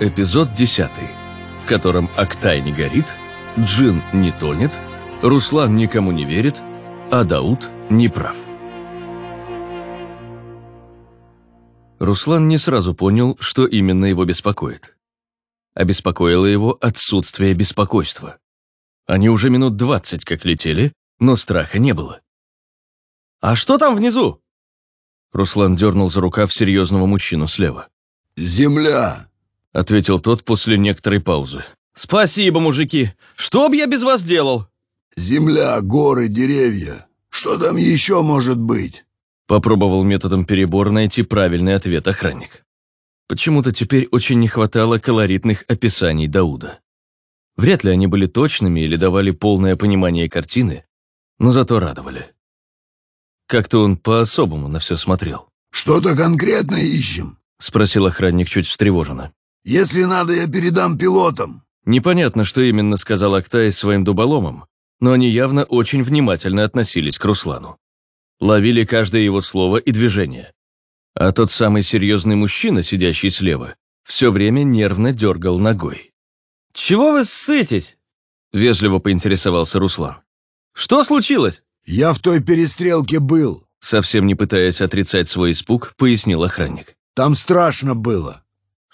Эпизод 10, в котором Актай не горит, Джин не тонет, Руслан никому не верит, а Дауд не прав. Руслан не сразу понял, что именно его беспокоит. Обеспокоило его отсутствие беспокойства. Они уже минут двадцать как летели, но страха не было. «А что там внизу?» Руслан дернул за рукав серьезного мужчину слева. «Земля!» — ответил тот после некоторой паузы. «Спасибо, мужики! Что бы я без вас делал?» «Земля, горы, деревья. Что там еще может быть?» Попробовал методом перебора найти правильный ответ охранник. Почему-то теперь очень не хватало колоритных описаний Дауда. Вряд ли они были точными или давали полное понимание картины, но зато радовали. Как-то он по-особому на все смотрел. «Что-то конкретно ищем?» — спросил охранник чуть встревоженно. «Если надо, я передам пилотам». Непонятно, что именно сказал Актай своим дуболомам, но они явно очень внимательно относились к Руслану. Ловили каждое его слово и движение. А тот самый серьезный мужчина, сидящий слева, все время нервно дергал ногой. «Чего вы ссытесь?» — вежливо поинтересовался Руслан. «Что случилось?» «Я в той перестрелке был», — совсем не пытаясь отрицать свой испуг, пояснил охранник. «Там страшно было».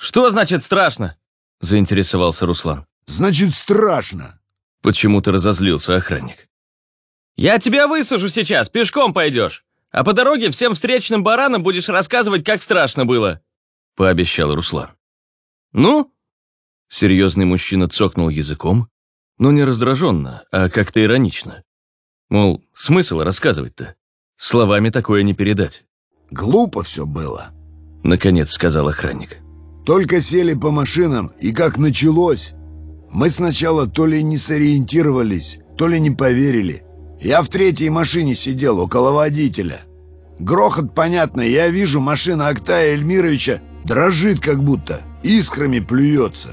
«Что значит страшно?» — заинтересовался Руслан. «Значит, страшно». Почему-то разозлился охранник. «Я тебя высажу сейчас, пешком пойдешь, а по дороге всем встречным баранам будешь рассказывать, как страшно было», — пообещал Руслан. «Ну?» Серьезный мужчина цокнул языком, но не раздраженно, а как-то иронично. Мол, смысл рассказывать-то? Словами такое не передать. «Глупо все было», — наконец сказал охранник. «Только сели по машинам, и как началось. Мы сначала то ли не сориентировались, то ли не поверили. Я в третьей машине сидел, около водителя. Грохот, понятно, я вижу, машина Актая Эльмировича дрожит как будто, искрами плюется.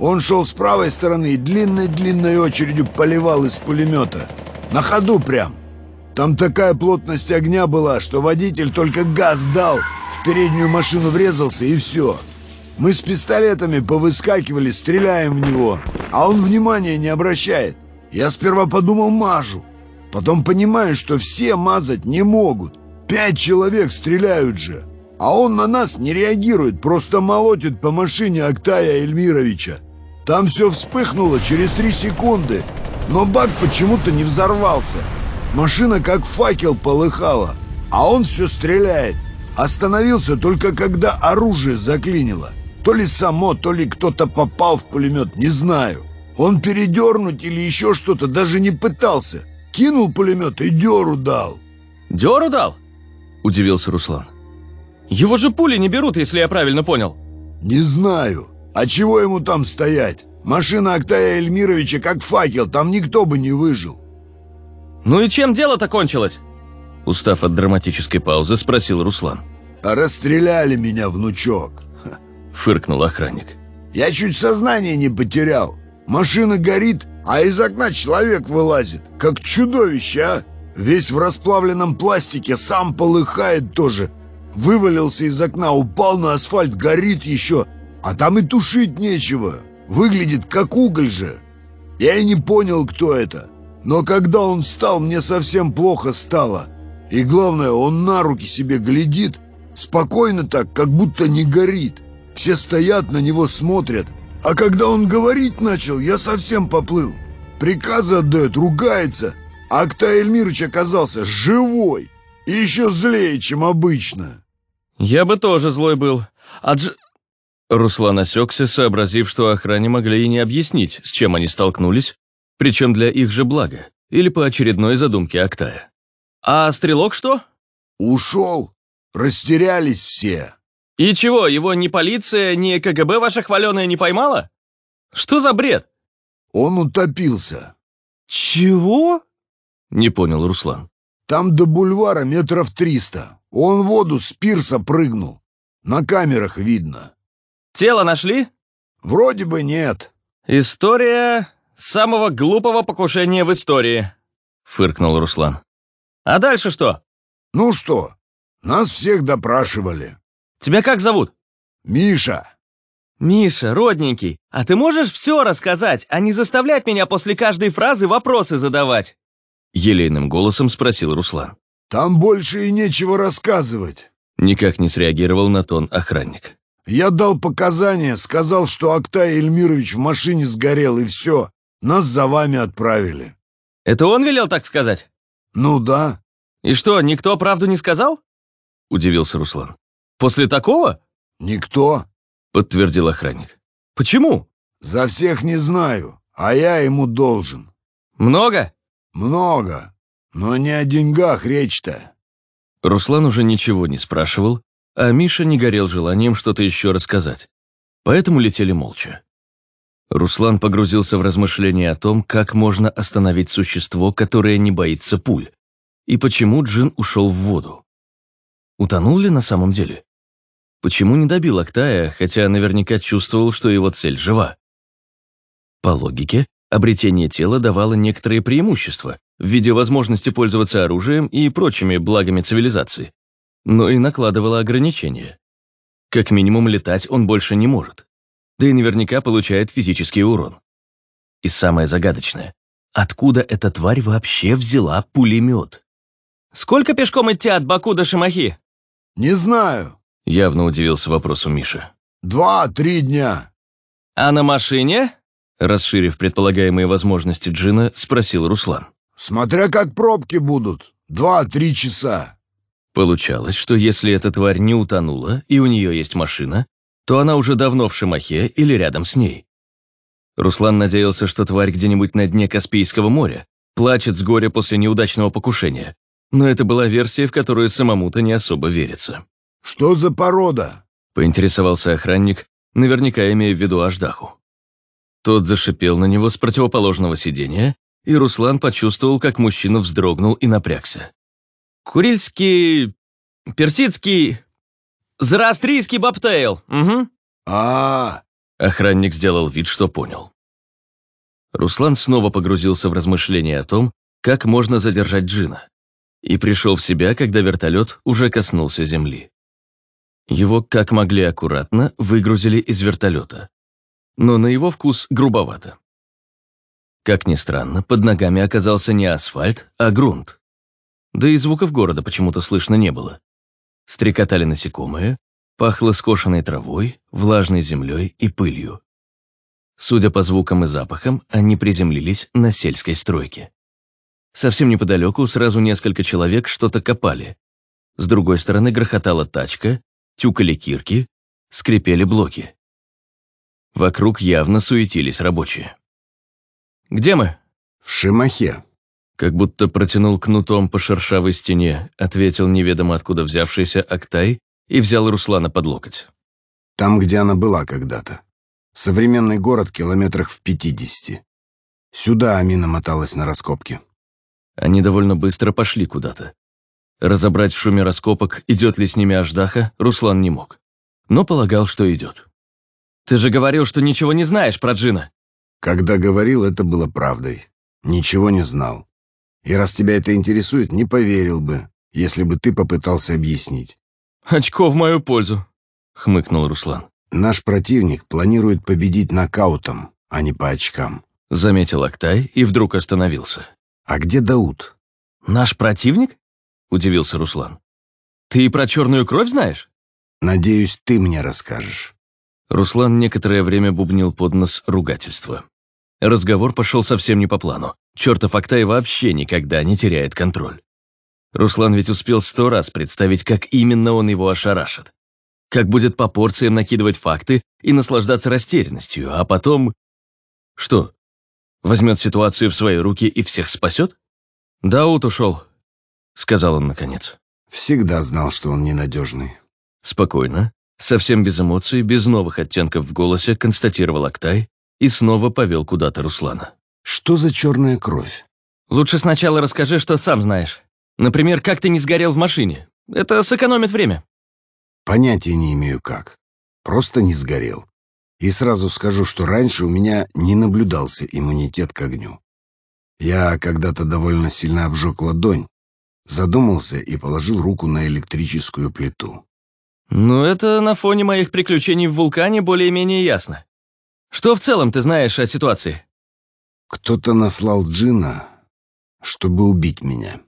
Он шел с правой стороны и длинной-длинной очередью поливал из пулемета. На ходу прям. Там такая плотность огня была, что водитель только газ дал, в переднюю машину врезался и все. Мы с пистолетами повыскакивали, стреляем в него, а он внимания не обращает. Я сперва подумал, мажу. Потом понимаю, что все мазать не могут. Пять человек стреляют же. А он на нас не реагирует, просто молотит по машине Актая Эльмировича. Там все вспыхнуло через три секунды, но бак почему-то не взорвался. Машина как факел полыхала, а он все стреляет. Остановился только когда оружие заклинило. То ли само, то ли кто-то попал в пулемет, не знаю. Он передернуть или еще что-то даже не пытался. Кинул пулемет и деру дал. «Деру дал?» – удивился Руслан. «Его же пули не берут, если я правильно понял». «Не знаю. А чего ему там стоять? Машина Актая Эльмировича как факел, там никто бы не выжил». «Ну и чем дело-то кончилось?» Устав от драматической паузы, спросил Руслан. «А расстреляли меня, внучок!» Фыркнул охранник. «Я чуть сознание не потерял. Машина горит, а из окна человек вылазит. Как чудовище, а! Весь в расплавленном пластике, сам полыхает тоже. Вывалился из окна, упал на асфальт, горит еще. А там и тушить нечего. Выглядит как уголь же. Я и не понял, кто это. Но когда он встал, мне совсем плохо стало. И главное, он на руки себе глядит, спокойно так, как будто не горит. Все стоят на него, смотрят. А когда он говорить начал, я совсем поплыл. Приказы отдает, ругается. А Актай Эльмирович оказался живой. И еще злее, чем обычно. Я бы тоже злой был. А Дж... Руслан осекся, сообразив, что охране могли и не объяснить, с чем они столкнулись, причем для их же блага, или по очередной задумке Актая. «А стрелок что?» «Ушел. Растерялись все». «И чего, его ни полиция, ни КГБ ваша хваленая не поймала? Что за бред?» «Он утопился». «Чего?» — не понял Руслан. «Там до бульвара метров триста. Он в воду с пирса прыгнул. На камерах видно». «Тело нашли?» «Вроде бы нет». «История самого глупого покушения в истории», — фыркнул Руслан. «А дальше что?» «Ну что, нас всех допрашивали». «Тебя как зовут?» «Миша». «Миша, родненький, а ты можешь все рассказать, а не заставлять меня после каждой фразы вопросы задавать?» Елейным голосом спросил Руслан. Там больше и нечего рассказывать. Никак не среагировал на тон охранник. Я дал показания, сказал, что Актай Эльмирович в машине сгорел, и все. Нас за вами отправили. Это он велел так сказать? Ну да. И что, никто правду не сказал? Удивился Руслан. После такого? Никто, подтвердил охранник. Почему? За всех не знаю, а я ему должен. Много? Много. Но не о деньгах речь-то. Руслан уже ничего не спрашивал, а Миша не горел желанием что-то еще рассказать. Поэтому летели молча. Руслан погрузился в размышления о том, как можно остановить существо, которое не боится пуль, и почему Джин ушел в воду. Утонул ли на самом деле? Почему не добил Актая, хотя наверняка чувствовал, что его цель жива? По логике, обретение тела давало некоторые преимущества в виде возможности пользоваться оружием и прочими благами цивилизации но и накладывала ограничения. Как минимум летать он больше не может. Да и наверняка получает физический урон. И самое загадочное, откуда эта тварь вообще взяла пулемет? «Сколько пешком идти от Баку до Шамахи?» «Не знаю», — явно удивился вопросу Миша. «Два-три дня». «А на машине?» Расширив предполагаемые возможности Джина, спросил Руслан. «Смотря как пробки будут. Два-три часа». Получалось, что если эта тварь не утонула и у нее есть машина, то она уже давно в Шимахе или рядом с ней. Руслан надеялся, что тварь где-нибудь на дне Каспийского моря, плачет с горя после неудачного покушения. Но это была версия, в которую самому-то не особо верится. «Что за порода?» — поинтересовался охранник, наверняка имея в виду Аждаху. Тот зашипел на него с противоположного сиденья, и Руслан почувствовал, как мужчина вздрогнул и напрягся. Курильский... Персидский... Зороастрийский бобтейл. Угу. А, Охранник сделал вид, что понял. Руслан снова погрузился в размышления о том, как можно задержать Джина, и пришел в себя, когда вертолет уже коснулся земли. Его, как могли аккуратно, выгрузили из вертолета. Но на его вкус грубовато. Как ни странно, под ногами оказался не асфальт, а грунт. Да и звуков города почему-то слышно не было. Стрекотали насекомые, пахло скошенной травой, влажной землей и пылью. Судя по звукам и запахам, они приземлились на сельской стройке. Совсем неподалеку сразу несколько человек что-то копали. С другой стороны грохотала тачка, тюкали кирки, скрипели блоки. Вокруг явно суетились рабочие. «Где мы?» в Шимахе. Как будто протянул кнутом по шершавой стене, ответил неведомо откуда взявшийся Актай и взял Руслана под локоть. Там, где она была когда-то. Современный город километрах в пятидесяти. Сюда Амина моталась на раскопки. Они довольно быстро пошли куда-то. Разобрать в шуме раскопок, идет ли с ними Аждаха, Руслан не мог. Но полагал, что идет. «Ты же говорил, что ничего не знаешь про Джина». Когда говорил, это было правдой. Ничего не знал. И раз тебя это интересует, не поверил бы, если бы ты попытался объяснить. «Очко в мою пользу», — хмыкнул Руслан. «Наш противник планирует победить нокаутом, а не по очкам», — заметил Актай и вдруг остановился. «А где Дауд?» «Наш противник?» — удивился Руслан. «Ты и про черную кровь знаешь?» «Надеюсь, ты мне расскажешь». Руслан некоторое время бубнил под нос ругательства. Разговор пошел совсем не по плану. Чертов Актай вообще никогда не теряет контроль. Руслан ведь успел сто раз представить, как именно он его ошарашит. Как будет по порциям накидывать факты и наслаждаться растерянностью, а потом... Что? Возьмет ситуацию в свои руки и всех спасет? «Даут ушел», — сказал он наконец. Всегда знал, что он ненадежный. Спокойно, совсем без эмоций, без новых оттенков в голосе, констатировал Актай и снова повел куда-то Руслана. «Что за черная кровь?» «Лучше сначала расскажи, что сам знаешь. Например, как ты не сгорел в машине. Это сэкономит время». «Понятия не имею как. Просто не сгорел. И сразу скажу, что раньше у меня не наблюдался иммунитет к огню. Я когда-то довольно сильно обжег ладонь, задумался и положил руку на электрическую плиту. Ну, это на фоне моих приключений в вулкане более-менее ясно. Что в целом ты знаешь о ситуации? Кто-то наслал Джина, чтобы убить меня.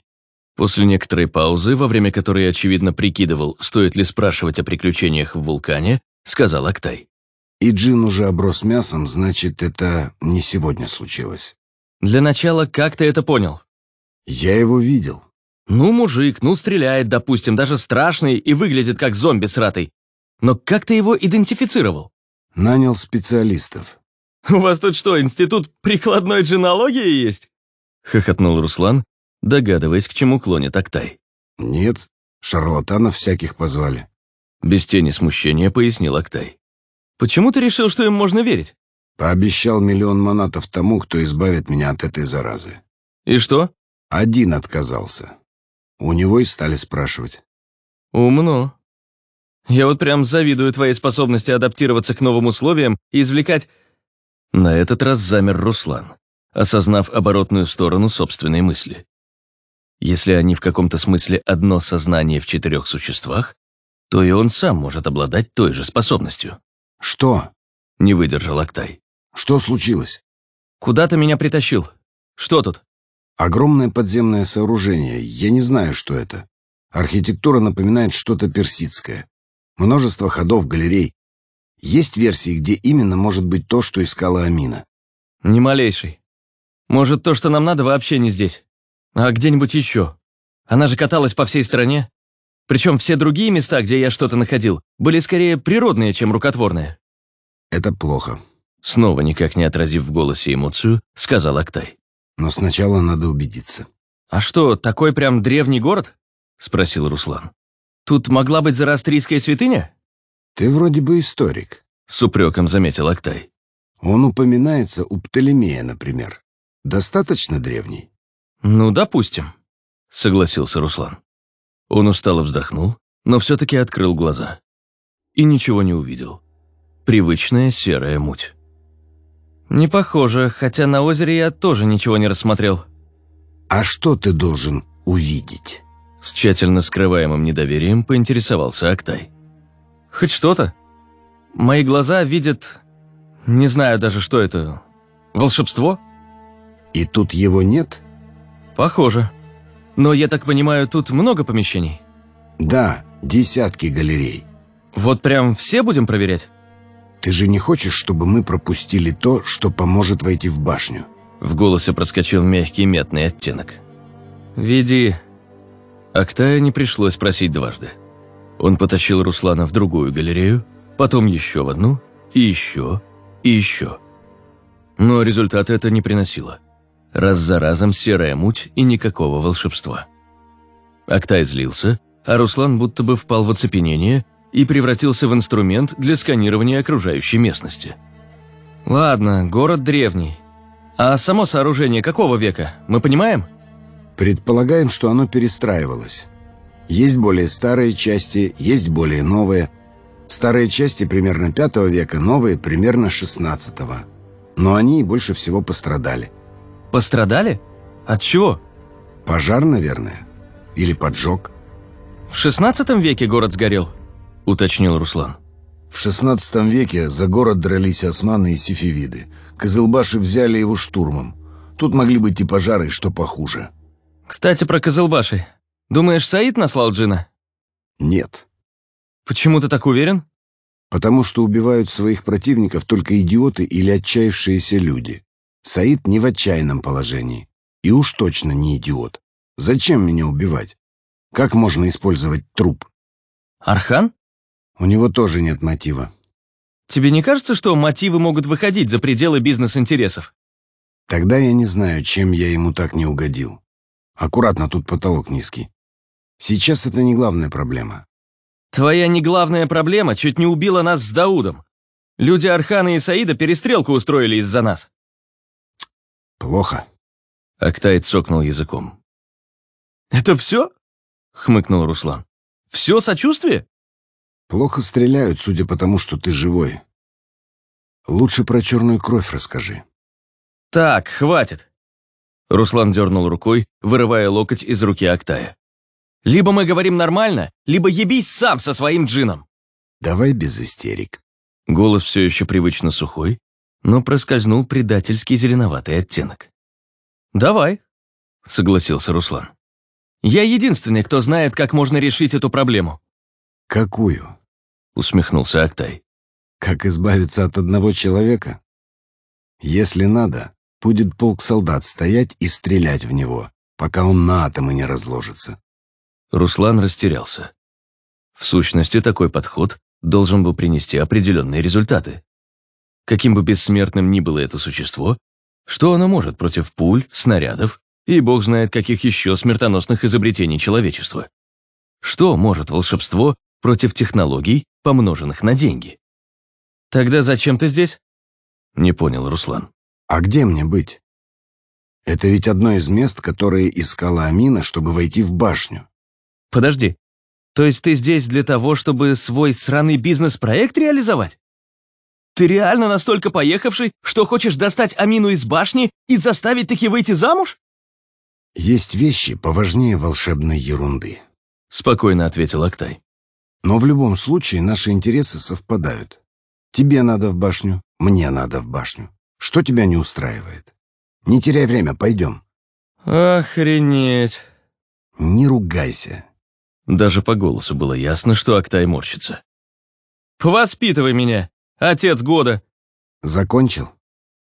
После некоторой паузы, во время которой, очевидно, прикидывал, стоит ли спрашивать о приключениях в вулкане, сказал Актай. И Джин уже оброс мясом, значит, это не сегодня случилось. Для начала, как ты это понял? Я его видел. Ну, мужик, ну, стреляет, допустим, даже страшный и выглядит как зомби сратый. Но как ты его идентифицировал? Нанял специалистов. У вас тут что, институт прикладной джинологии есть? Хохотнул Руслан, догадываясь, к чему клонит Актай. Нет, шарлатанов всяких позвали. Без тени смущения пояснил Актай. Почему ты решил, что им можно верить? Пообещал миллион манатов тому, кто избавит меня от этой заразы. И что? Один отказался. У него и стали спрашивать. Умно. Я вот прям завидую твоей способности адаптироваться к новым условиям и извлекать... На этот раз замер Руслан, осознав оборотную сторону собственной мысли. Если они в каком-то смысле одно сознание в четырех существах, то и он сам может обладать той же способностью. «Что?» — не выдержал Актай. «Что случилось?» «Куда ты меня притащил? Что тут?» Огромное подземное сооружение. Я не знаю, что это. Архитектура напоминает что-то персидское. Множество ходов, галерей. Есть версии, где именно может быть то, что искала Амина. Ни малейшей. Может, то, что нам надо, вообще не здесь. А где-нибудь еще. Она же каталась по всей стране. Причем все другие места, где я что-то находил, были скорее природные, чем рукотворные. Это плохо. Снова никак не отразив в голосе эмоцию, сказал Актай. Но сначала надо убедиться. «А что, такой прям древний город?» — спросил Руслан. «Тут могла быть зороастрийская святыня?» «Ты вроде бы историк», — с упреком заметил Актай. «Он упоминается у Птолемея, например. Достаточно древний?» «Ну, допустим», — согласился Руслан. Он устало вздохнул, но все-таки открыл глаза. И ничего не увидел. Привычная серая муть. «Не похоже, хотя на озере я тоже ничего не рассмотрел». «А что ты должен увидеть?» С тщательно скрываемым недоверием поинтересовался Актай. «Хоть что-то. Мои глаза видят... Не знаю даже, что это. Волшебство?» «И тут его нет?» «Похоже. Но, я так понимаю, тут много помещений?» «Да, десятки галерей». «Вот прям все будем проверять?» Ты же не хочешь, чтобы мы пропустили то, что поможет войти в башню?» В голосе проскочил мягкий метный оттенок. «Веди». Актая не пришлось просить дважды. Он потащил Руслана в другую галерею, потом еще в одну, и еще, и еще. Но результата это не приносило. Раз за разом серая муть и никакого волшебства. Актай злился, а Руслан будто бы впал в оцепенение и превратился в инструмент для сканирования окружающей местности. «Ладно, город древний. А само сооружение какого века, мы понимаем?» «Предполагаем, что оно перестраивалось. Есть более старые части, есть более новые. Старые части примерно пятого века, новые примерно шестнадцатого. Но они больше всего пострадали». «Пострадали? От чего?» «Пожар, наверное. Или поджог». «В шестнадцатом веке город сгорел?» — уточнил Руслан. В XVI веке за город дрались османы и сифивиды. Козылбаши взяли его штурмом. Тут могли быть и пожары, что похуже. «Кстати, про Козылбаши. Думаешь, Саид наслал Джина?» «Нет». «Почему ты так уверен?» «Потому что убивают своих противников только идиоты или отчаявшиеся люди. Саид не в отчаянном положении. И уж точно не идиот. Зачем меня убивать? Как можно использовать труп?» «Архан?» У него тоже нет мотива. Тебе не кажется, что мотивы могут выходить за пределы бизнес-интересов? Тогда я не знаю, чем я ему так не угодил. Аккуратно, тут потолок низкий. Сейчас это не главная проблема. Твоя не главная проблема чуть не убила нас с Даудом. Люди Архана и Саида перестрелку устроили из-за нас. Плохо. Актай цокнул языком. «Это все?» — хмыкнул Руслан. «Все сочувствие?» Плохо стреляют, судя по тому, что ты живой. Лучше про черную кровь расскажи. Так, хватит. Руслан дернул рукой, вырывая локоть из руки Актая. Либо мы говорим нормально, либо ебись сам со своим джином. давай без истерик. Голос все еще привычно сухой, но проскользнул предательский зеленоватый оттенок. «Давай», — согласился Руслан. «Я единственный, кто знает, как можно решить эту проблему». «Какую?» — усмехнулся Актай. «Как избавиться от одного человека? Если надо, будет полк солдат стоять и стрелять в него, пока он на атомы не разложится». Руслан растерялся. В сущности, такой подход должен был принести определенные результаты. Каким бы бессмертным ни было это существо, что оно может против пуль, снарядов и бог знает каких еще смертоносных изобретений человечества? Что может волшебство против технологий, помноженных на деньги? Тогда зачем ты здесь? Не понял Руслан. А где мне быть? Это ведь одно из мест, которые искала Амина, чтобы войти в башню. Подожди, то есть ты здесь для того, чтобы свой сраный бизнес-проект реализовать? Ты реально настолько поехавший, что хочешь достать Амину из башни и заставить таки выйти замуж? Есть вещи поважнее волшебной ерунды. Спокойно ответил Актай. Но в любом случае наши интересы совпадают. Тебе надо в башню, мне надо в башню. Что тебя не устраивает? Не теряй время, пойдем. Охренеть. Не ругайся. Даже по голосу было ясно, что Актай морщится. «Повоспитывай меня, отец года!» Закончил?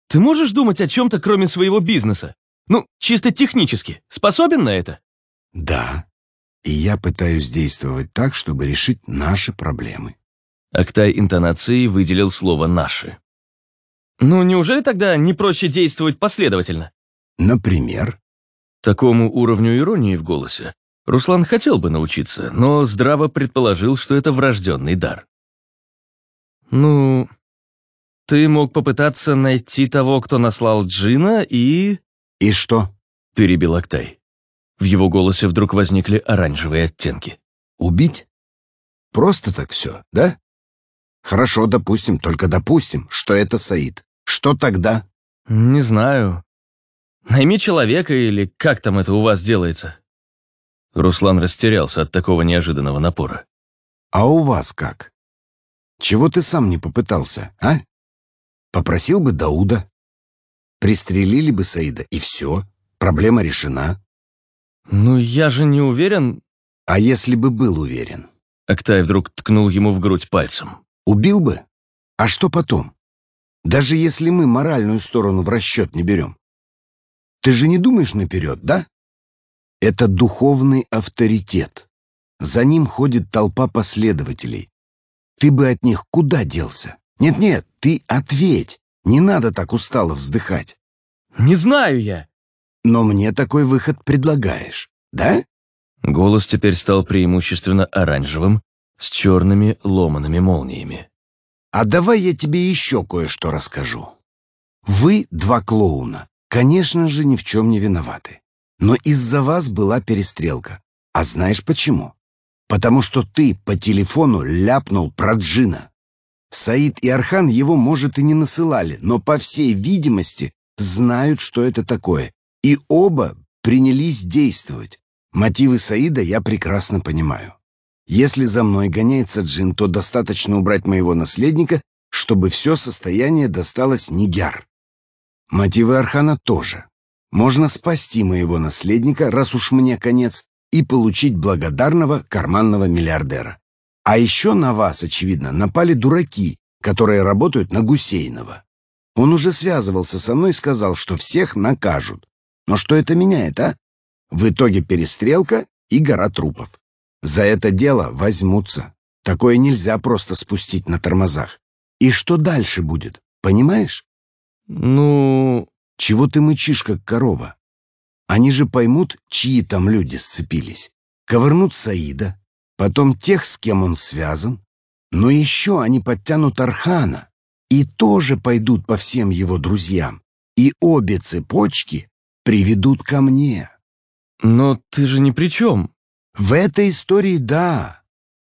«Ты можешь думать о чем-то, кроме своего бизнеса? Ну, чисто технически. Способен на это?» Да. И я пытаюсь действовать так, чтобы решить наши проблемы. Актай интонацией выделил слово «наши». «Ну, неужели тогда не проще действовать последовательно?» Например? Такому уровню иронии в голосе Руслан хотел бы научиться, но здраво предположил, что это врожденный дар. «Ну, ты мог попытаться найти того, кто наслал Джина, и...» «И что?» — перебил Актай. В его голосе вдруг возникли оранжевые оттенки. «Убить? Просто так все, да? Хорошо, допустим, только допустим, что это Саид. Что тогда?» «Не знаю. Найми человека или как там это у вас делается?» Руслан растерялся от такого неожиданного напора. «А у вас как? Чего ты сам не попытался, а? Попросил бы Дауда. Пристрелили бы Саида, и все. Проблема решена». «Ну, я же не уверен...» «А если бы был уверен?» Актай вдруг ткнул ему в грудь пальцем. «Убил бы? А что потом? Даже если мы моральную сторону в расчет не берем. Ты же не думаешь наперед, да?» Это духовный авторитет. За ним ходит толпа последователей. Ты бы от них куда делся? Нет-нет, ты ответь. Не надо так устало вздыхать. Не знаю я. Но мне такой выход предлагаешь, да? Голос теперь стал преимущественно оранжевым, с черными ломаными молниями. А давай я тебе еще кое-что расскажу. Вы, два клоуна, конечно же, ни в чем не виноваты. Но из-за вас была перестрелка. А знаешь почему? Потому что ты по телефону ляпнул про Джина. Саид и Архан его, может, и не насылали, но, по всей видимости, знают, что это такое. И оба принялись действовать. Мотивы Саида я прекрасно понимаю. Если за мной гоняется Джин, то достаточно убрать моего наследника, чтобы все состояние досталось Нигяр. Мотивы Архана тоже. Можно спасти моего наследника, раз уж мне конец, и получить благодарного карманного миллиардера. А еще на вас, очевидно, напали дураки, которые работают на Гусейнова. Он уже связывался со мной и сказал, что всех накажут. Но что это меняет, а? В итоге перестрелка и гора трупов. За это дело возьмутся. Такое нельзя просто спустить на тормозах. И что дальше будет, понимаешь? Ну... Чего ты мычишь, как корова? Они же поймут, чьи там люди сцепились. Ковырнут Саида, потом тех, с кем он связан. Но еще они подтянут Архана и тоже пойдут по всем его друзьям. И обе цепочки приведут ко мне. Но ты же ни при чем. В этой истории да.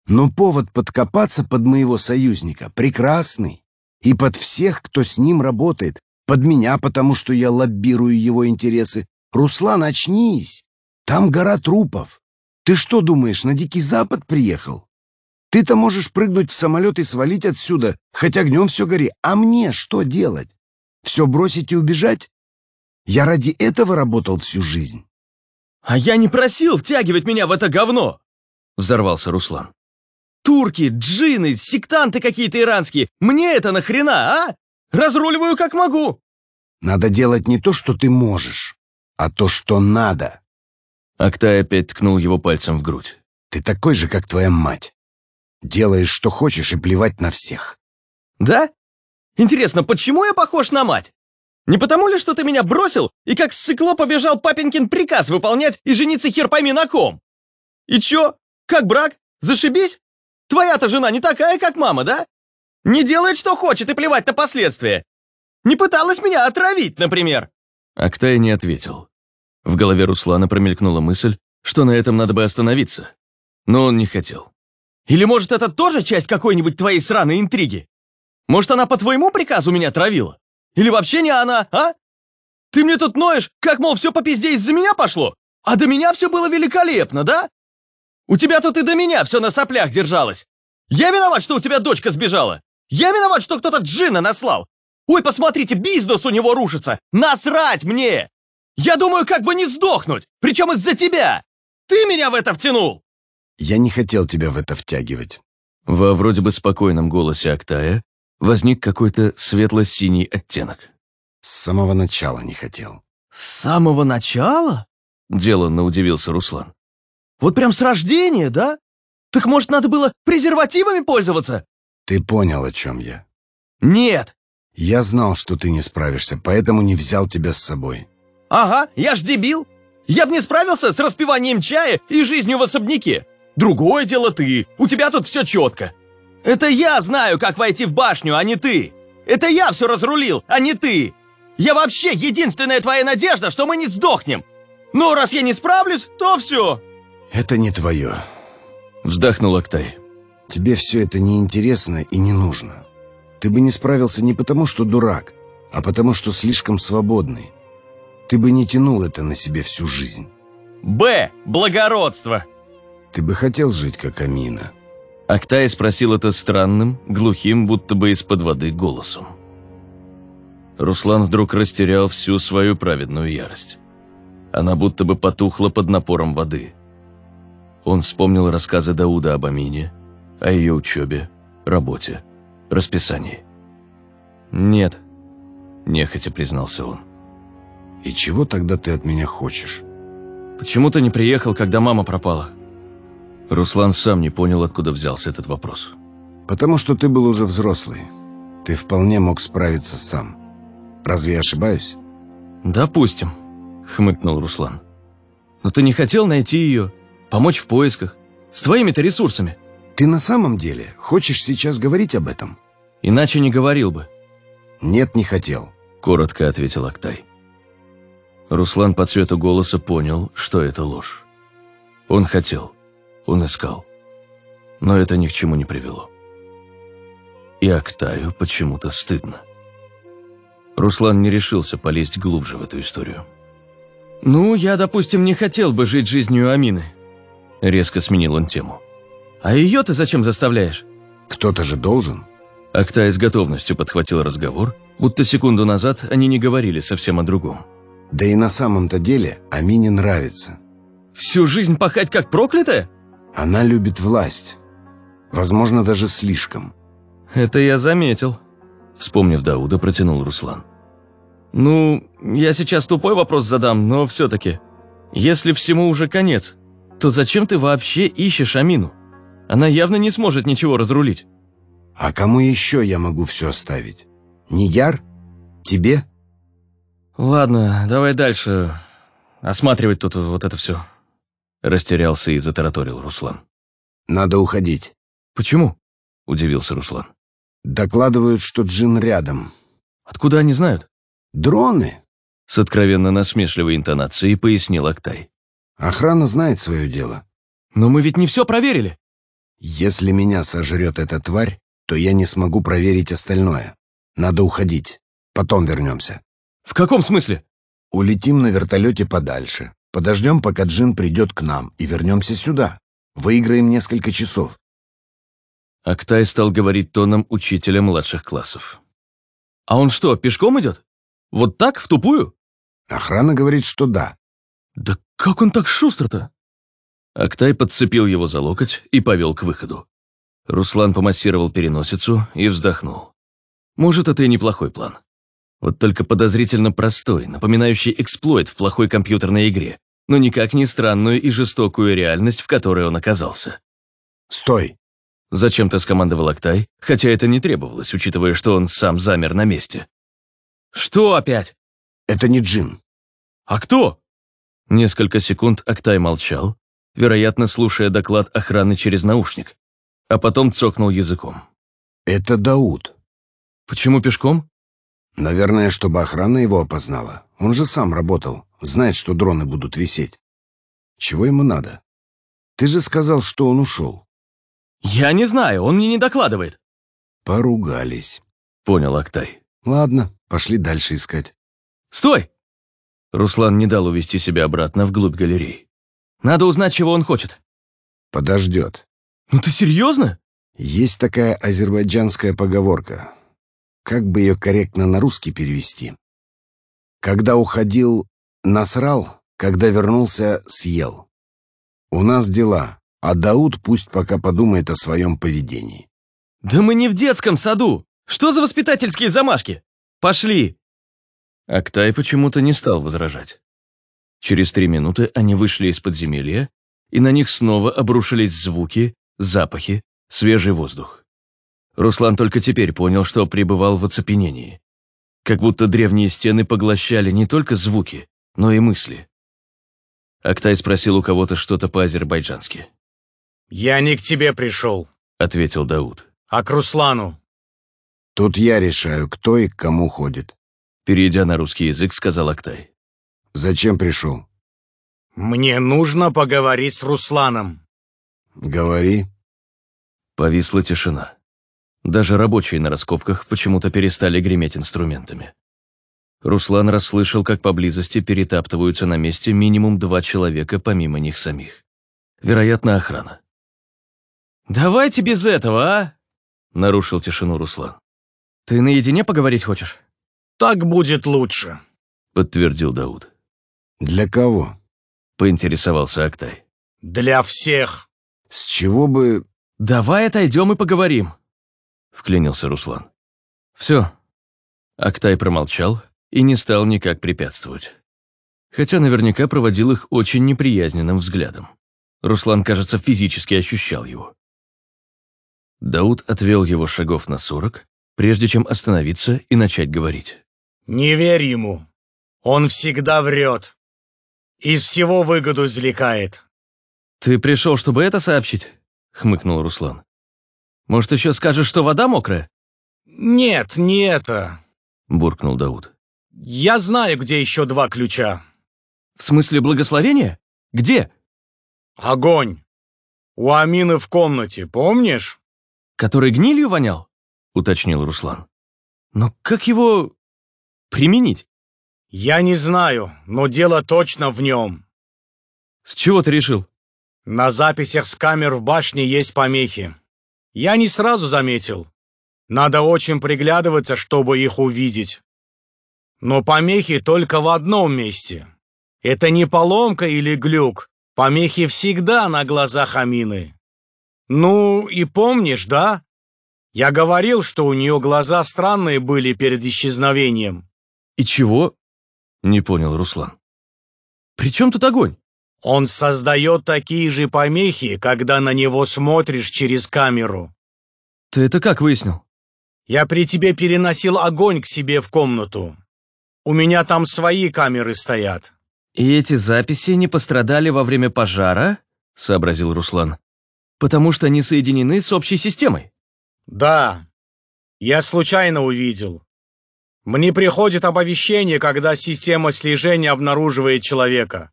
Но повод подкопаться под моего союзника прекрасный. И под всех, кто с ним работает, под меня, потому что я лоббирую его интересы. Руслан, очнись! Там гора трупов. Ты что думаешь, на Дикий Запад приехал? Ты-то можешь прыгнуть в самолет и свалить отсюда, хоть огнем все гори. А мне что делать? Все бросить и убежать? Я ради этого работал всю жизнь. «А я не просил втягивать меня в это говно!» — взорвался Руслан. «Турки, джины, сектанты какие-то иранские. Мне это нахрена, а? Разруливаю как могу!» Надо делать не то, что ты можешь, а то, что надо. Актай опять ткнул его пальцем в грудь. Ты такой же, как твоя мать. Делаешь, что хочешь, и плевать на всех. Да? Интересно, почему я похож на мать? Не потому ли, что ты меня бросил и как ссыкло побежал папенькин приказ выполнять и жениться хер пойми на ком? И чё? Как брак? Зашибись? Твоя-то жена не такая, как мама, да? Не делает, что хочет, и плевать на последствия. Не пыталась меня отравить, например. Актай не ответил. В голове Руслана промелькнула мысль, что на этом надо бы остановиться. Но он не хотел. Или, может, это тоже часть какой-нибудь твоей сраной интриги? Может, она по твоему приказу меня травила? Или вообще не она, а? Ты мне тут ноешь, как, мол, все по пизде из-за меня пошло? А до меня все было великолепно, да? У тебя тут и до меня все на соплях держалось. Я виноват, что у тебя дочка сбежала. Я виноват, что кто-то джина наслал. Ой, посмотрите, бизнес у него рушится. Насрать мне! Я думаю, как бы не сдохнуть, причем из-за тебя. Ты меня в это втянул. Я не хотел тебя в это втягивать. Во вроде бы спокойном голосе Актая возник какой-то светло-синий оттенок. С самого начала не хотел. С самого начала? Деланно удивился Руслан. Вот прям с рождения, да? Так может, надо было презервативами пользоваться? Ты понял, о чем я. Нет. Я знал, что ты не справишься, поэтому не взял тебя с собой. Ага, я ж дебил. Я бы не справился с распиванием чая и жизнью в особняке. Другое дело ты. У тебя тут все четко. Это я знаю, как войти в башню, а не ты. Это я все разрулил, а не ты. Я вообще единственная твоя надежда, что мы не сдохнем. Но раз я не справлюсь, то все. Это не твое. Вздохнул Актай. Тебе все это неинтересно и не нужно. Ты бы не справился не потому, что дурак, а потому, что слишком свободный. Ты бы не тянул это на себе всю жизнь. Б. Благородство. Ты бы хотел жить, как Амина. Актай спросил это странным, глухим, будто бы из-под воды голосом. Руслан вдруг растерял всю свою праведную ярость. Она будто бы потухла под напором воды. Он вспомнил рассказы Дауда об Амине, о ее учебе, работе, расписании. «Нет», – нехотя признался он. «И чего тогда ты от меня хочешь?» «Почему ты не приехал, когда мама пропала?» Руслан сам не понял, откуда взялся этот вопрос. «Потому что ты был уже взрослый. Ты вполне мог справиться сам. Разве я ошибаюсь?» «Допустим», — хмыкнул Руслан. «Но ты не хотел найти ее, помочь в поисках, с твоими-то ресурсами?» «Ты на самом деле хочешь сейчас говорить об этом?» «Иначе не говорил бы». «Нет, не хотел», — коротко ответил Актай. Руслан по цвету голоса понял, что это ложь. Он хотел, он искал, но это ни к чему не привело. И Актаю почему-то стыдно. Руслан не решился полезть глубже в эту историю. «Ну, я, допустим, не хотел бы жить жизнью Амины», — резко сменил он тему. «А ее ты зачем заставляешь?» «Кто-то же должен». Актай с готовностью подхватил разговор, будто секунду назад они не говорили совсем о другом. Да и на самом-то деле Амине нравится. Всю жизнь пахать как проклятая? Она любит власть. Возможно, даже слишком. Это я заметил. Вспомнив Дауда, протянул Руслан. Ну, я сейчас тупой вопрос задам, но все-таки. Если всему уже конец, то зачем ты вообще ищешь Амину? Она явно не сможет ничего разрулить. А кому еще я могу все оставить? Нияр? Тебе? Ладно, давай дальше. Осматривать тут вот это все. Растерялся и затараторил Руслан. Надо уходить. Почему? Удивился Руслан. Докладывают, что Джин рядом. Откуда они знают? Дроны. С откровенно насмешливой интонацией пояснил Актай. Охрана знает свое дело. Но мы ведь не все проверили. Если меня сожрет эта тварь, то я не смогу проверить остальное. Надо уходить. Потом вернемся. В каком смысле? Улетим на вертолете подальше. Подождем, пока Джин придет к нам, и вернемся сюда. Выиграем несколько часов. Актай стал говорить тоном учителя младших классов. «А он что, пешком идет? Вот так, в тупую?» Охрана говорит, что да. «Да как он так шустро-то?» Актай подцепил его за локоть и повел к выходу. Руслан помассировал переносицу и вздохнул. Может, это и неплохой план. Вот только подозрительно простой, напоминающий эксплойт в плохой компьютерной игре, но никак не странную и жестокую реальность, в которой он оказался. «Стой!» Зачем-то скомандовал Актай, хотя это не требовалось, учитывая, что он сам замер на месте. «Что опять?» «Это не Джин». «А кто?» Несколько секунд Актай молчал, вероятно, слушая доклад охраны через наушник, а потом цокнул языком. «Это Дауд». «Почему пешком?» «Наверное, чтобы охрана его опознала. Он же сам работал, знает, что дроны будут висеть. Чего ему надо? Ты же сказал, что он ушел». «Я не знаю, он мне не докладывает». «Поругались», — понял Актай. «Ладно, пошли дальше искать». «Стой!» Руслан не дал увести себя обратно вглубь галереи. «Надо узнать, чего он хочет». «Подождет». «Ну ты серьезно?» Есть такая азербайджанская поговорка. Как бы ее корректно на русский перевести? Когда уходил, насрал, когда вернулся, съел. У нас дела, а Дауд пусть пока подумает о своем поведении. «Да мы не в детском саду! Что за воспитательские замашки? Пошли!» Актай почему-то не стал возражать. Через три минуты они вышли из подземелья, и на них снова обрушились звуки, запахи, свежий воздух. Руслан только теперь понял, что пребывал в оцепенении. Как будто древние стены поглощали не только звуки, но и мысли. Актай спросил у кого-то что-то по-азербайджански. «Я не к тебе пришел», — ответил Дауд. «а к Руслану». Тут я решаю, кто и к кому ходит. Перейдя на русский язык, сказал Актай. Зачем пришел? «Мне нужно поговорить с Русланом». Говори. Повисла тишина. Даже рабочие на раскопках почему-то перестали греметь инструментами. Руслан расслышал, как поблизости перетаптываются на месте минимум два человека помимо них самих. Вероятно, охрана. «Давайте без этого, а?» — нарушил тишину Руслан. «Ты наедине поговорить хочешь?» «Так будет лучше», — подтвердил Дауд. Для кого? — поинтересовался Актай. «Для всех». С чего бы... «Давай отойдем и поговорим», — вклинился Руслан. «Все». Актай промолчал и не стал никак препятствовать. Хотя наверняка проводил их очень неприязненным взглядом. Руслан, кажется, физически ощущал его. Дауд отвел его шагов на сорок, прежде чем остановиться и начать говорить. «Не верь ему. Он всегда врет. Из всего выгоду извлекает». «Ты пришел, чтобы это сообщить?» — хмыкнул Руслан. «Может, еще скажешь, что вода мокрая?» «Нет, не это», — буркнул Дауд. «Я знаю, где еще два ключа». «В смысле благословения? Где?» «Огонь. У Амины в комнате, помнишь?» «Который гнилью вонял?» — уточнил Руслан. «Но как его... применить?» «Я не знаю, но дело точно в нем». «С чего ты решил?» На записях с камер в башне есть помехи. Я не сразу заметил. Надо очень приглядываться, чтобы их увидеть. Но помехи только в одном месте. Это не поломка или глюк. Помехи всегда на глазах Амины. Ну, и помнишь, да? Я говорил, что у нее глаза странные были перед исчезновением. «И чего?» — не понял Руслан. «При чем тут огонь?» Он создает такие же помехи, когда на него смотришь через камеру. Ты это как выяснил? Я при тебе переносил огонь к себе в комнату. У меня там свои камеры стоят. И эти записи не пострадали во время пожара? Сообразил Руслан. Потому что они соединены с общей системой. Да. Я случайно увидел. Мне приходит оповещение, когда система слежения обнаруживает человека.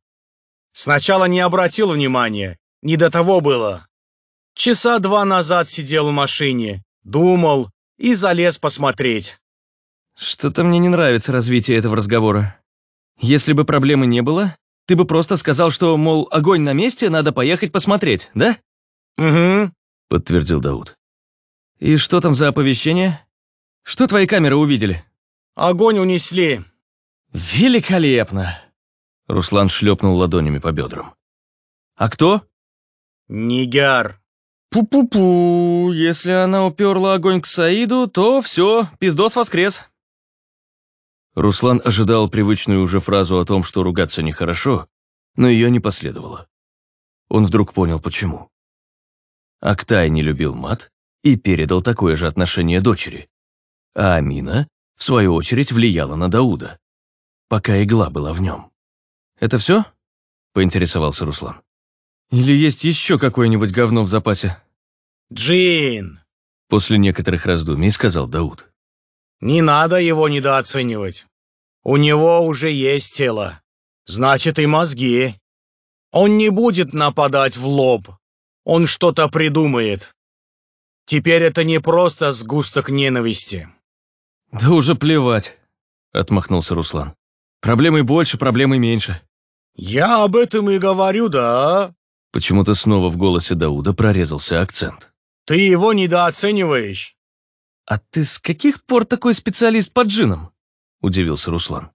Сначала не обратил внимания, не до того было. Часа два назад сидел в машине, думал и залез посмотреть. Что-то мне не нравится развитие этого разговора. Если бы проблемы не было, ты бы просто сказал, что, мол, огонь на месте, надо поехать посмотреть, да? Угу, подтвердил Дауд. И что там за оповещение? Что твои камеры увидели? Огонь унесли. Великолепно. Руслан шлепнул ладонями по бедрам. А кто? Нигер. Пу-пу-пу, если она уперла огонь к Саиду, то все, пиздос воскрес. Руслан ожидал привычную уже фразу о том, что ругаться нехорошо, но ее не последовало. Он вдруг понял, почему. Актай не любил мат и передал такое же отношение дочери. А Амина, в свою очередь, влияла на Дауда, пока игла была в нем. «Это все?» — поинтересовался Руслан. «Или есть еще какое-нибудь говно в запасе?» Джин! После некоторых раздумий сказал Дауд. Не надо его недооценивать. У него уже есть тело. Значит, и мозги. Он не будет нападать в лоб. Он что-то придумает. Теперь это не просто сгусток ненависти. «Да уже плевать», — отмахнулся Руслан. «Проблемы больше, проблемы меньше». «Я об этом и говорю, да?» Почему-то снова в голосе Дауда прорезался акцент. «Ты его недооцениваешь». «А ты с каких пор такой специалист по джинам?» — удивился Руслан.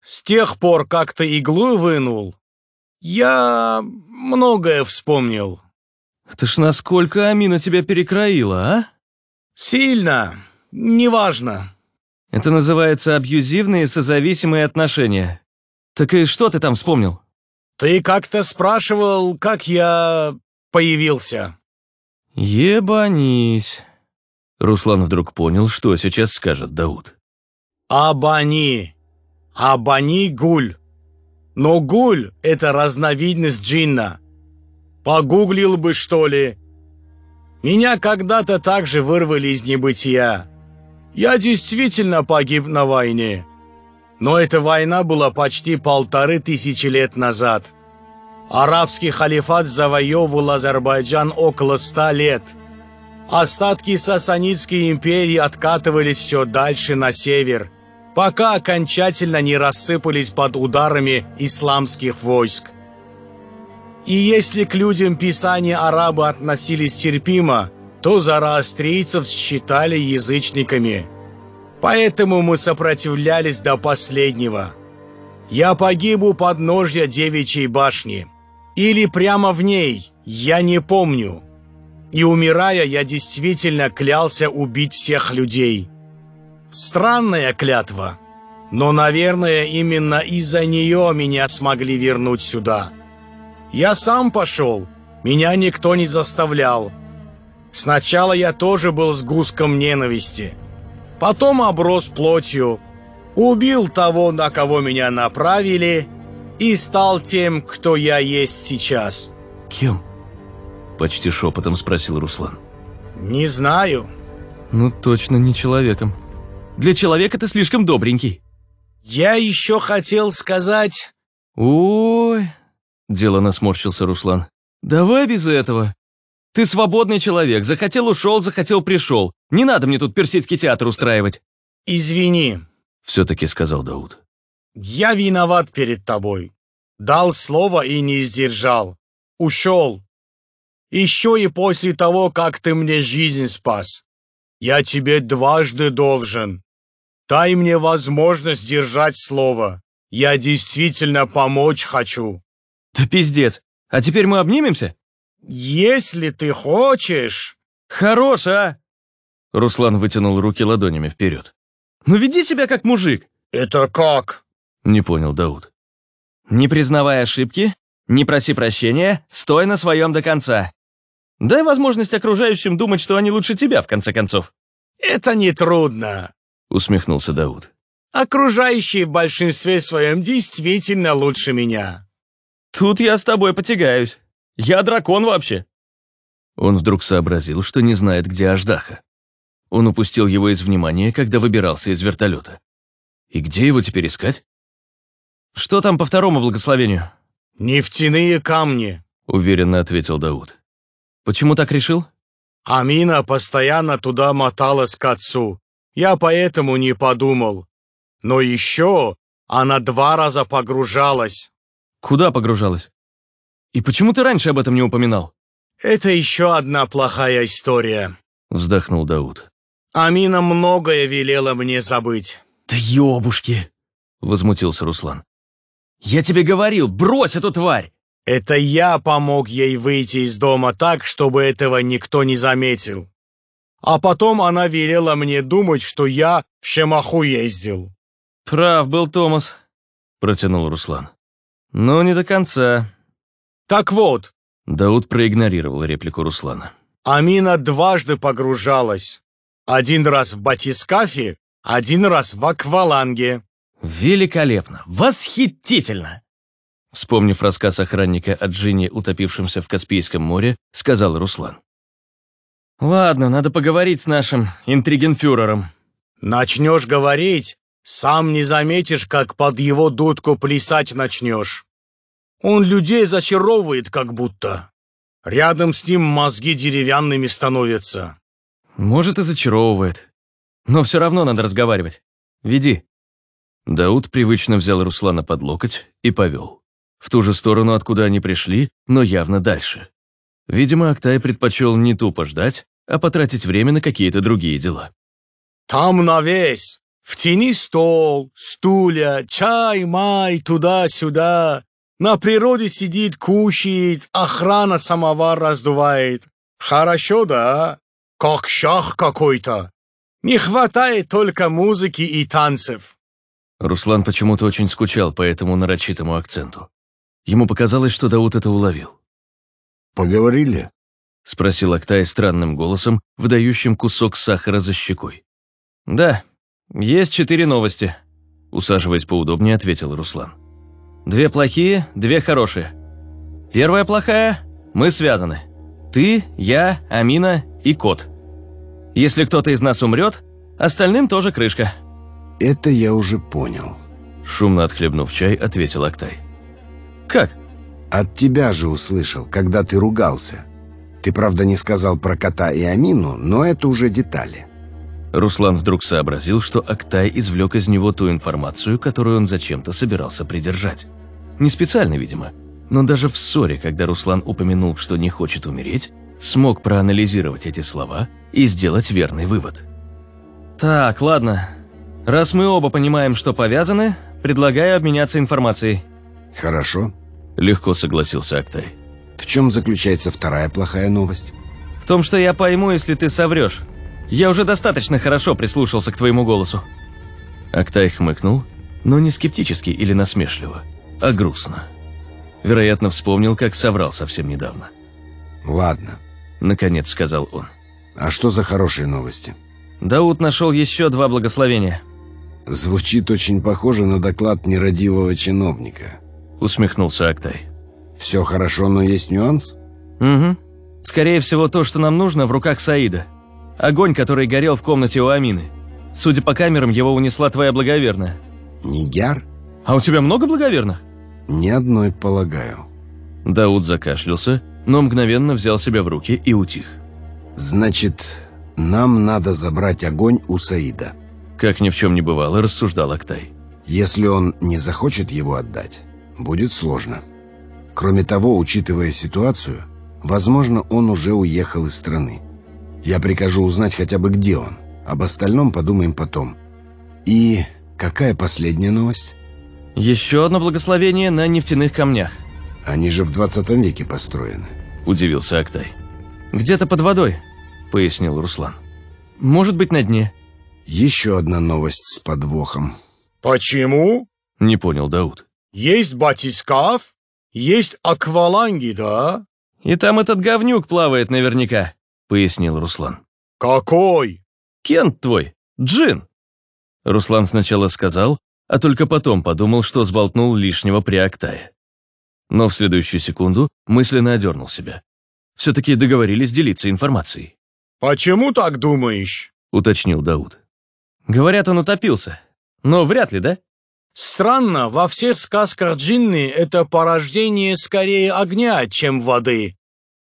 «С тех пор, как ты иглу вынул, я многое вспомнил». «Это ж насколько Амина тебя перекроила, а?» «Сильно. Неважно». «Это называется абьюзивные созависимые отношения. Так и что ты там вспомнил?» «Ты как-то спрашивал, как я появился». «Ебанись». Руслан вдруг понял, что сейчас скажет Дауд. Абани. Абани гуль. Но гуль — это разновидность джинна. Погуглил бы, что ли. Меня когда-то также вырвали из небытия. Я действительно погиб на войне. Но эта война была почти полторы тысячи лет назад. Арабский халифат завоевывал Азербайджан около ста лет. Остатки Сасанидской империи откатывались все дальше на север, пока окончательно не рассыпались под ударами исламских войск. И если к людям Писания арабы относились терпимо, то зороастрийцев считали язычниками. Поэтому мы сопротивлялись до последнего. Я погиб у подножья девичьей башни. Или прямо в ней, я не помню. И умирая, я действительно клялся убить всех людей. Странная клятва, но, наверное, именно из-за нее меня смогли вернуть сюда. Я сам пошел, меня никто не заставлял. Сначала я тоже был сгустком ненависти. Потом оброс плотью, убил того, на кого меня направили, и стал тем, кто я есть сейчас. «Кем?» — почти шепотом спросил Руслан. Не знаю. Ну, точно не человеком. Для человека ты слишком добренький. Я еще хотел сказать... Ой, делано сморщился Руслан. Давай без этого. Ты свободный человек, захотел ушел, захотел пришел. Не надо мне тут персидский театр устраивать. Извини, Все-таки сказал Дауд. я виноват перед тобой. Дал слово и не сдержал. Ушел. Еще и после того, как ты мне жизнь спас. Я тебе дважды должен. Дай мне возможность держать слово. Я действительно помочь хочу. Да пиздец. А теперь мы обнимемся? Если ты хочешь... Хорош, а? Руслан вытянул руки ладонями вперед. Ну веди себя как мужик. Это как? Не понял Дауд. Не признавай ошибки, не проси прощения, стой на своем до конца. Дай возможность окружающим думать, что они лучше тебя, в конце концов. Это нетрудно. Усмехнулся Дауд. Окружающие в большинстве своем действительно лучше меня. Тут я с тобой потягаюсь. Я дракон вообще. Он вдруг сообразил, что не знает, где Аждаха. Он упустил его из внимания, когда выбирался из вертолета. И где его теперь искать? Что там по второму благословению? Нефтяные камни. Уверенно ответил Дауд. Почему так решил? Амина постоянно туда моталась к отцу. Я поэтому не подумал. Но еще она два раза погружалась. Куда погружалась? И почему ты раньше об этом не упоминал? Это еще одна плохая история. Вздохнул Дауд. Амина многое велела мне забыть. Да ёбушки! Возмутился Руслан. Я тебе говорил, брось эту тварь! Это я помог ей выйти из дома так, чтобы этого никто не заметил. А потом она велела мне думать, что я в Шемаху ездил. Прав был Томас, протянул Руслан. Но не до конца. Так вот. Дауд проигнорировал реплику Руслана. Амина дважды погружалась. Один раз в батискафе, один раз в акваланге. Великолепно! Восхитительно! Вспомнив рассказ охранника о Джине, утопившемся в Каспийском море, сказал Руслан. «Ладно, надо поговорить с нашим интригенфюрером». «Начнешь говорить, сам не заметишь, как под его дудку плясать начнешь. Он людей зачаровывает как будто. Рядом с ним мозги деревянными становятся». «Может, и зачаровывает. Но все равно надо разговаривать. Веди». Дауд привычно взял Руслана под локоть и повел. В ту же сторону, откуда они пришли, но явно дальше. Видимо, Актай предпочел не тупо ждать, а потратить время на какие-то другие дела. «Там навесь! В тени стол, стулья, чай, май, туда-сюда. На природе сидит, кушает, охрана самовар раздувает. Хорошо, да? Как шах какой-то. Не хватает только музыки и танцев». Руслан почему-то очень скучал по этому нарочитому акценту. Ему показалось, что Дауд это уловил. «Поговорили?» — спросил Актай странным голосом, выдающим кусок сахара за щекой. «Да, есть четыре новости», — усаживаясь поудобнее, ответил Руслан. «Две плохие, две хорошие. Первая плохая — мы связаны. Ты, я, Амина и кот. Если кто-то из нас умрет, остальным тоже крышка». «Это я уже понял», — шумно отхлебнув чай, ответил Актай. «Как?» «От тебя же услышал, когда ты ругался. Ты, правда, не сказал про кота и Амину, но это уже детали». Руслан вдруг сообразил, что Актай извлек из него ту информацию, которую он зачем-то собирался придержать. Не специально, видимо, но даже в ссоре, когда Руслан упомянул, что не хочет умереть, смог проанализировать эти слова и сделать верный вывод. «Так, ладно. Раз мы оба понимаем, что повязаны, предлагаю обменяться информацией». «Хорошо», — легко согласился Актай. В чем заключается вторая плохая новость? В том, что я пойму, если ты соврешь. Я уже достаточно хорошо прислушался к твоему голосу. Актай хмыкнул, но не скептически или насмешливо, а грустно. Вероятно, вспомнил, как соврал совсем недавно. «Ладно», — наконец сказал он. «А что за хорошие новости?» Дауд нашел еще два благословения. «Звучит очень похоже на доклад нерадивого чиновника», — усмехнулся Актай. Все хорошо, но есть нюанс? Угу. Скорее всего, то, что нам нужно, в руках Саида. Огонь, который горел в комнате у Амины. Судя по камерам, его унесла твоя благоверная. Нигяр? А у тебя много благоверных? Ни одной, полагаю. Дауд закашлялся, но мгновенно взял себя в руки и утих. Значит, нам надо забрать огонь у Саида. Как ни в чем не бывало, рассуждал Актай. Если он не захочет его отдать, будет сложно. Кроме того, учитывая ситуацию, возможно, он уже уехал из страны. Я прикажу узнать хотя бы, где он. Об остальном подумаем потом. И какая последняя новость? Еще одно благословение на нефтяных камнях. Они же в 20 веке построены. Удивился Актай. Где-то под водой, пояснил Руслан. Может быть, на дне. Еще одна новость с подвохом. Почему? Не понял Дауд. Есть батискаф, есть акваланги, да? И там этот говнюк плавает наверняка, пояснил Руслан. Какой? Кент твой, Джин. Руслан сначала сказал, а только потом подумал, что сболтнул лишнего при Актае. Но в следующую секунду мысленно одернул себя. Все-таки договорились делиться информацией. «Почему так думаешь?» — уточнил Дауд. «Говорят, он утопился. Но вряд ли, да?» Странно, во всех сказках джинны это порождение скорее огня, чем воды.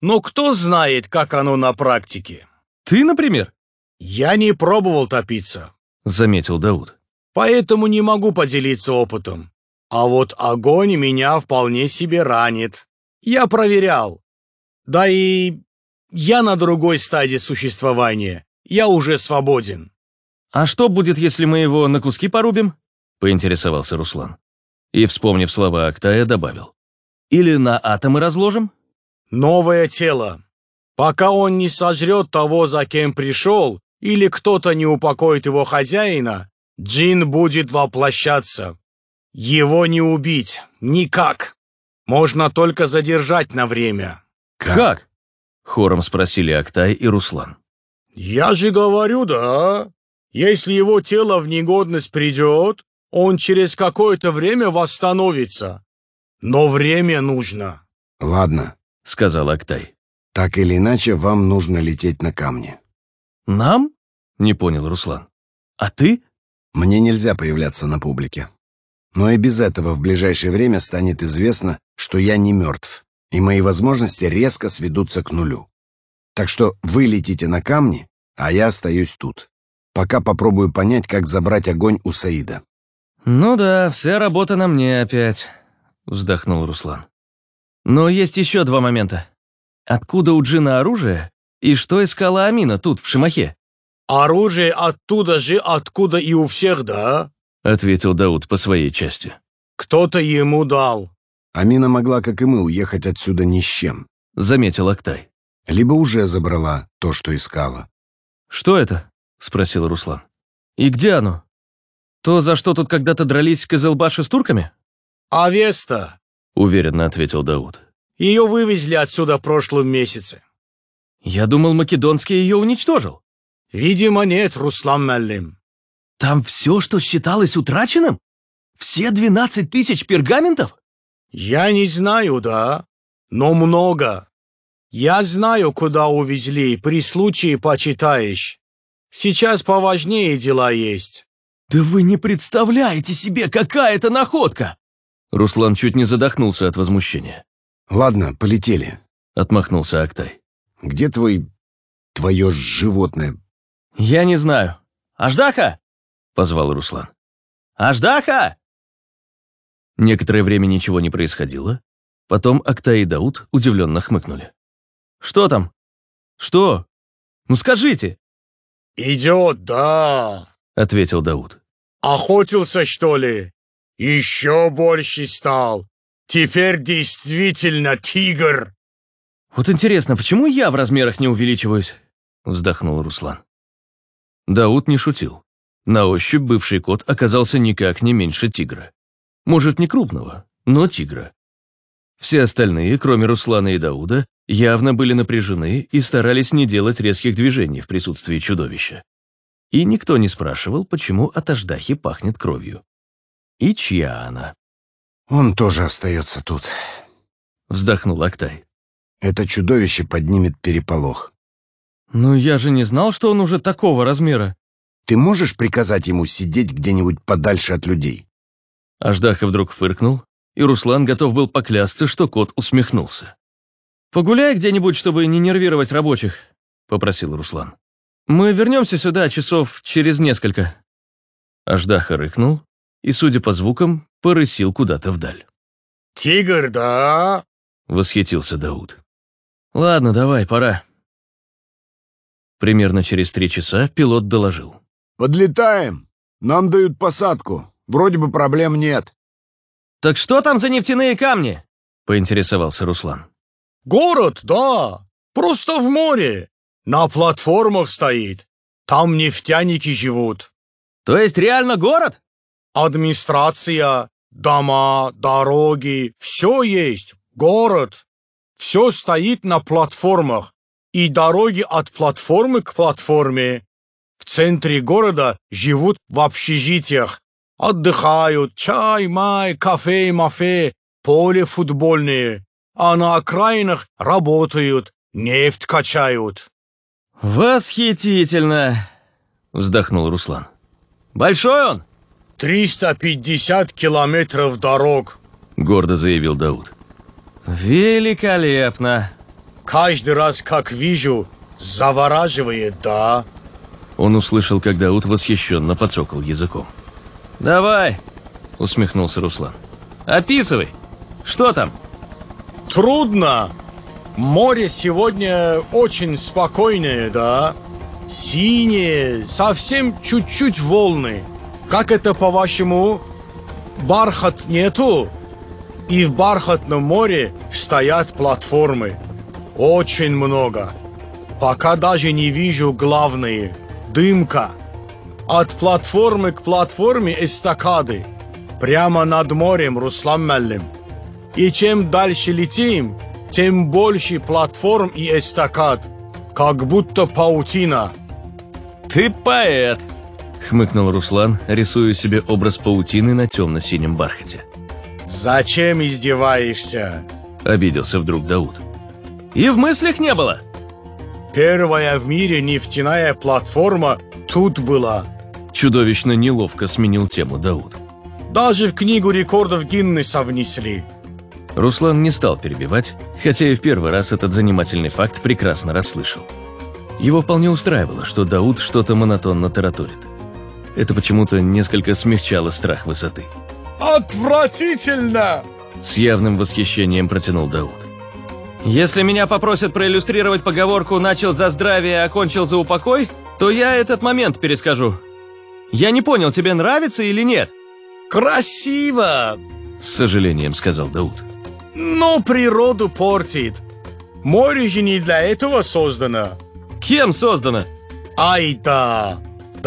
Но кто знает, как оно на практике? Ты, например? Я не пробовал топиться, заметил Дауд. Поэтому не могу поделиться опытом. А вот огонь меня вполне себе ранит. Я проверял. Да и я на другой стадии существования. Я уже свободен. «А что будет, если мы его на куски порубим?» — поинтересовался Руслан. И, вспомнив слова Актая, добавил. «Или на атомы разложим?» Новое тело. Пока он не сожрет того, за кем пришел, или кто-то не упокоит его хозяина, Джин будет воплощаться. Его не убить. Никак. Можно только задержать на время. «Как?» — хором спросили Актай и Руслан. Я же говорю, да. Если его тело в негодность придет, он через какое-то время восстановится. Но время нужно. Ладно, сказал Актай. Так или иначе, вам нужно лететь на камни. Нам? Не понял Руслан. А ты? Мне нельзя появляться на публике. Но и без этого в ближайшее время станет известно, что я не мертв, и мои возможности резко сведутся к нулю. Так что вы летите на камни, а я остаюсь тут. Пока попробую понять, как забрать огонь у Саида. «Ну да, вся работа на мне опять», — вздохнул Руслан. «Но есть еще два момента. Откуда у Джина оружие? И что искала Амина тут, в Шимахе?» «Оружие оттуда же, откуда и у всех, да?» — ответил Дауд по своей части. «Кто-то ему дал». Амина могла, как и мы, уехать отсюда ни с чем. Заметил Актай. Либо уже забрала то, что искала. «Что это?» — спросил Руслан. «И где оно? То, за что тут когда-то дрались Кызылбаши с турками?» «Авеста», — уверенно ответил Дауд. «Ее вывезли отсюда в прошлом месяце». «Я думал, Македонский ее уничтожил». «Видимо, нет, Руслан Меллим». «Там все, что считалось утраченным? Все двенадцать тысяч пергаментов?» «Я не знаю, да, но много. Я знаю, куда увезли, при случае почитаешь. Сейчас поважнее дела есть». «Да вы не представляете себе, какая это находка!» Руслан чуть не задохнулся от возмущения. «Ладно, полетели», — отмахнулся Актай. «Где твой... твое животное?» «Я не знаю. Аждаха!» — позвал Руслан. «Аждаха!» Некоторое время ничего не происходило. Потом Актай и Дауд удивленно хмыкнули. Что там? Что? Ну скажите!» «Идет, да», — ответил Дауд. «Охотился, что ли? Еще больше стал. Теперь действительно тигр». «Вот интересно, почему я в размерах не увеличиваюсь?» — вздохнул Руслан. Дауд не шутил. На ощупь бывший кот оказался никак не меньше тигра. Может, не крупного, но тигра. Все остальные, кроме Руслана и Дауда, явно были напряжены и старались не делать резких движений в присутствии чудовища. И никто не спрашивал, почему от Аждахи пахнет кровью. И чья она? «Он тоже остается тут», — вздохнул Актай. «Это чудовище поднимет переполох». «Ну я же не знал, что он уже такого размера». «Ты можешь приказать ему сидеть где-нибудь подальше от людей?» Аждаха вдруг фыркнул, и Руслан готов был поклясться, что кот усмехнулся. «Погуляй где-нибудь, чтобы не нервировать рабочих», — попросил Руслан. «Мы вернемся сюда часов через несколько». Аждаха рыкнул и, судя по звукам, порысил куда-то вдаль. «Тигр, да?» — восхитился Дауд. «Ладно, давай, пора». Примерно через три часа пилот доложил. «Подлетаем. Нам дают посадку. Вроде бы проблем нет». «Так что там за нефтяные камни?» — поинтересовался Руслан. Город, да, просто в море. На платформах стоит. Там нефтяники живут. То есть реально город? Администрация, дома, дороги, все есть. Город. Все стоит на платформах. И дороги от платформы к платформе. В центре города живут в общежитиях. Отдыхают, чай, май, кафе, мафе, поле футбольное а на окраинах работают, нефть качают». «Восхитительно!» — вздохнул Руслан. «Большой он?» «Триста пятьдесят километров дорог», — гордо заявил Дауд. «Великолепно!» «Каждый раз, как вижу, завораживает, да?» Он услышал, как Дауд восхищенно подсокал языком. «Давай!» — усмехнулся Руслан. «Описывай! Что там?» Трудно. Море сегодня очень спокойное, да? Синее, совсем чуть-чуть волны. Как это, по-вашему, бархат нету? И в бархатном море стоят платформы. Очень много. Пока даже не вижу главные. Дымка. От платформы к платформе эстакады. Прямо над морем, Руслан Меллим. И чем дальше летим, тем больше платформ и эстакад. Как будто паутина. «Ты поэт!» — хмыкнул Руслан, рисуя себе образ паутины на темно-синем бархате. «Зачем издеваешься?» — обиделся вдруг Дауд. «И в мыслях не было!» «Первая в мире нефтяная платформа тут была!» Чудовищно неловко сменил тему Дауд. «Даже в книгу рекордов Гиннеса внесли!» Руслан не стал перебивать, хотя и в первый раз этот занимательный факт прекрасно расслышал. Его вполне устраивало, что Дауд что-то монотонно тараторит. Это почему-то несколько смягчало страх высоты. «Отвратительно!» С явным восхищением протянул Дауд. «Если меня попросят проиллюстрировать поговорку «начал за здравие, окончил за упокой», то я этот момент перескажу. Я не понял, тебе нравится или нет?» «Красиво!» С сожалением сказал Дауд. «Но природу портит. Море же не для этого создано». «Кем создано?» «Ай да!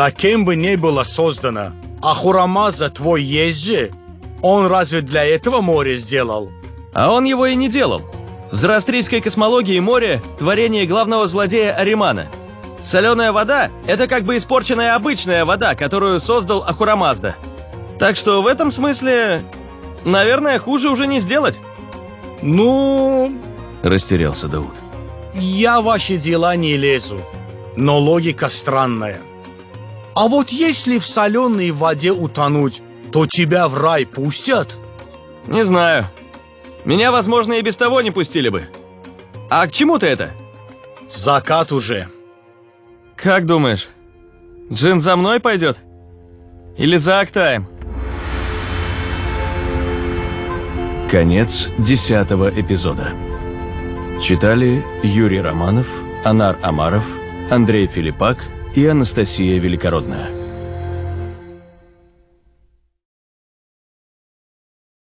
Да кем бы не было создано. А Хурамаза твой есть же? Он разве для этого море сделал?» А он его и не делал. В зороастрийской космологии море – творение главного злодея Аримана. Соленая вода – это как бы испорченная обычная вода, которую создал Ахурамазда. Так что в этом смысле, наверное, хуже уже не сделать. «Ну, Растерялся Дауд. я в ваши дела не лезу, но логика странная. А вот если в соленой воде утонуть, то тебя в рай пустят?» Не знаю. Меня, возможно, и без того не пустили бы. А к чему ты это? «Закат уже». Как думаешь, Джин за мной пойдет? Или за Актаем? Конец десятого эпизода. Читали Юрий Романов, Анар Амаров, Андрей Филиппак и Анастасия Великородная.